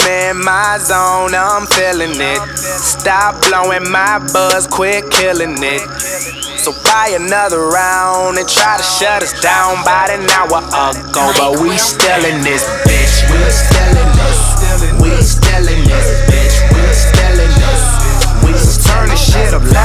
in my zone, I'm feeling it. Stop blowing my buzz, quit killing it. So buy another round and try to shut us down about an hour ago. But we still in this bitch. We still in this. We still in this bitch. We still in this. We turn the shit up loud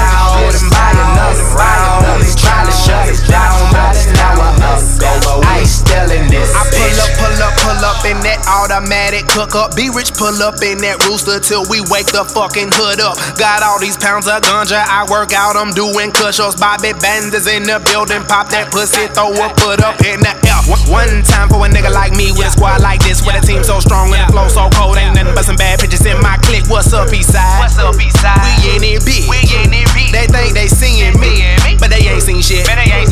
automatic cook up. Be rich, pull up in that rooster till we wake the fucking hood up. Got all these pounds of ganja, I work out, I'm doing cush-ups. Bobby Banders in the building, pop that pussy, throw a foot up in the air. One time for a nigga like me with a squad like this, with a team so strong and the flow so cold, ain't nothing but some bad bitches in my clique. What's up, Eastside? What's up, Eastside? We in it big. We in it big. They think they seeing me, but they ain't seen shit.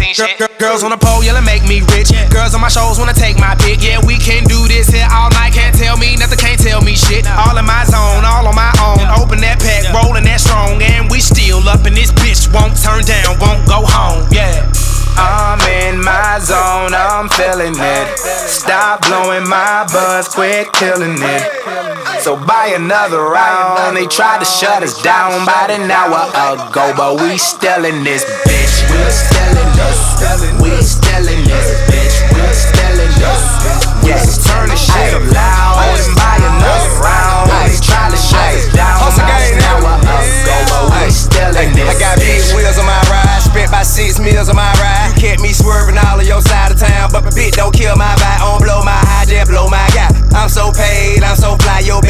Man, they ain't seen shit. Girl- girls on the pole yelling, make me rich. Yeah. Girls on my shows wanna take my pick. Yeah, we can do this here all night. Can't tell me nothing, can't tell me shit. All in my zone, all on my own. Open that pack, rolling that strong, and we still up in this bitch. Won't turn down, won't go home. Yeah. I'm in my zone, I'm feeling it. Stop blowing my buzz, quit killing it. So buy another round. They tried to shut us down about an hour ago, but we still in this bitch. We in this. We still this bitch. We this. Yes, turn the shit up loud and buy another round. They tried to shut us down Hustle gang now. hour ago, but we still in this. I got big wheels on my ride, spent by six meals on my ride. You kept me swerving all of your side of town, but my bitch don't kill my vibe, on blow my high, just blow my guy. I'm so paid, I'm so fly, your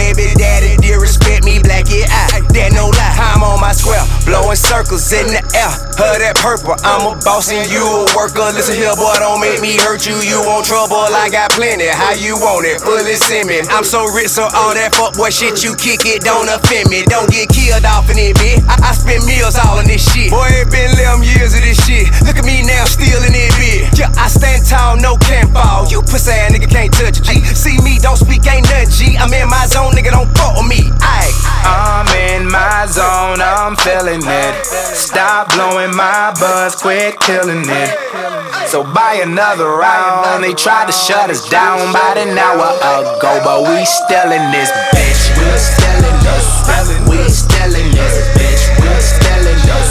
in the air. Her that purple, I'm a boss and you a worker. Listen here, boy, don't make me hurt you. You want trouble, I got plenty. How you want it? Fully semi. I'm so rich, so all that fuck boy shit you kick it don't offend me. Don't get killed off in it, bitch. I, I spend meals all in this shit. Boy, it been 11 years of this shit. Look at me now, still in it, bitch. Yeah, I stand tall, no can't fall. You pussy ass nigga can't touch it, G. See me, don't speak, ain't nothing G. I'm in my zone, nigga, don't fuck with me. Aight. I'm in my zone, I'm feeling Blowing my buzz, quit killing it. So buy another round. They tried to shut us down about an hour ago, but we still in this bitch. We still in this. We still in this bitch. We still in this.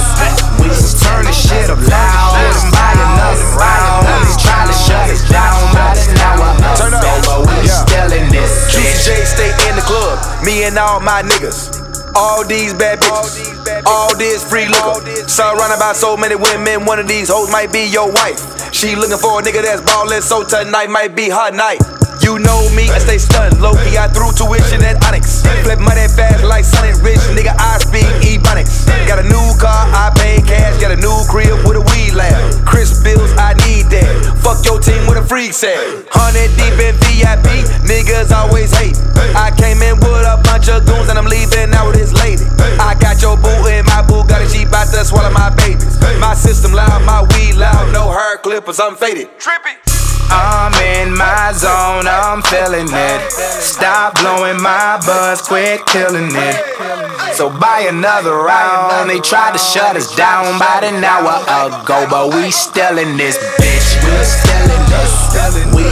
We turn the shit up loud and buy another round. They tried to shut us down about an hour ago, but we still in this Juicy. J stay in the club. Me and all my niggas. All these bad bitches. All this free liquor. Surrounded by so many women. One of these hoes might be your wife. She looking for a nigga that's ballin', so tonight might be her night. You know me, I stay stunned. Low key, I threw tuition at Onyx. Flip money fast like Sonic Rich, nigga. Your team with a freak set. Hundred deep in VIP, niggas always hate. I came in with a bunch of goons and I'm leaving out with this lady. I got your boo in my boo, got a G bout to swallow my babies. My system loud, my weed loud, no hair clippers, I'm faded. Trippy. I'm in my zone, I'm feeling it. Stop blowing my buzz, quit killing it. So buy another round. They tried to shut us down about an hour ago, but we still in this bitch. We're still in this. We